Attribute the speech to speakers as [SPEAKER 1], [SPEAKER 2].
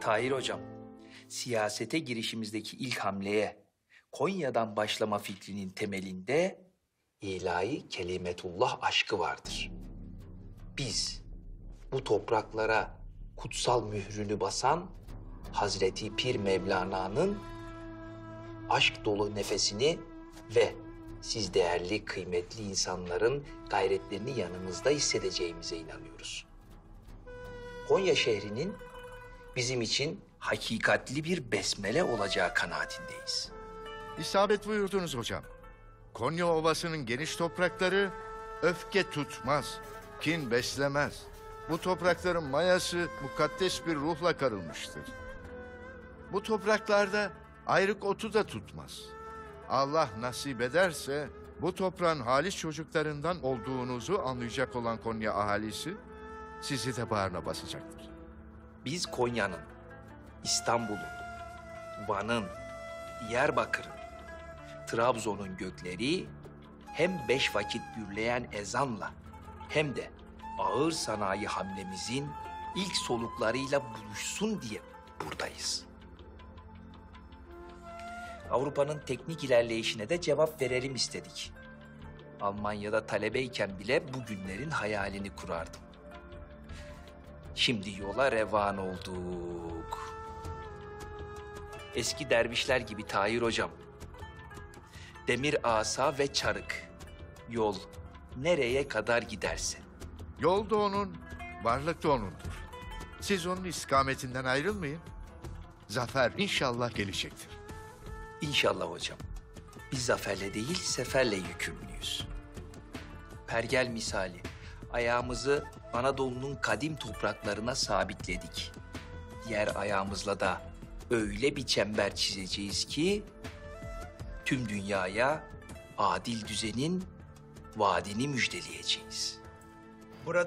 [SPEAKER 1] Tahir Hocam, siyasete girişimizdeki ilk hamleye Konya'dan başlama fikrinin temelinde ilahi kelimetullah aşkı vardır. Biz bu topraklara kutsal mührünü basan Hazreti Pir Mevlana'nın aşk dolu nefesini ve siz değerli, kıymetli insanların gayretlerini yanımızda hissedeceğimize inanıyoruz. Konya şehrinin bizim için hakikatli bir besmele olacağı kanaatindeyiz.
[SPEAKER 2] İsabet buyurdunuz hocam. Konya Ovası'nın geniş toprakları öfke tutmaz, kin beslemez. Bu toprakların mayası mukaddes bir ruhla karılmıştır. Bu topraklarda ayrık otu da tutmaz. Allah nasip ederse bu toprağın halis çocuklarından olduğunuzu anlayacak olan Konya ahalisi sizi de bağrına basacaktır.
[SPEAKER 1] Biz Konya'nın, İstanbul'un, Van'ın, Diyarbakır'ın, Trabzon'un gökleri hem beş vakit gürleyen ezanla hem de ağır sanayi hamlemizin ilk soluklarıyla buluşsun diye buradayız. Avrupa'nın teknik ilerleyişine de cevap verelim istedik. Almanya'da talebeyken bile bu günlerin hayalini kurardım. Şimdi yola revan olduk. Eski dervişler gibi Tahir hocam. Demir asa ve çarık. Yol nereye kadar giderse.
[SPEAKER 2] Yol da onun, varlık da onundur. Siz onun istikametinden ayrılmayın. Zafer inşallah gelecektir.
[SPEAKER 1] İnşallah hocam. Biz zaferle değil seferle yükümlüyüz. Pergel misali ayağımızı Anadolu'nun kadim topraklarına sabitledik. Diğer ayağımızla da öyle bir çember çizeceğiz ki tüm dünyaya adil düzenin vaadini müjdeleyeceğiz.
[SPEAKER 3] Burada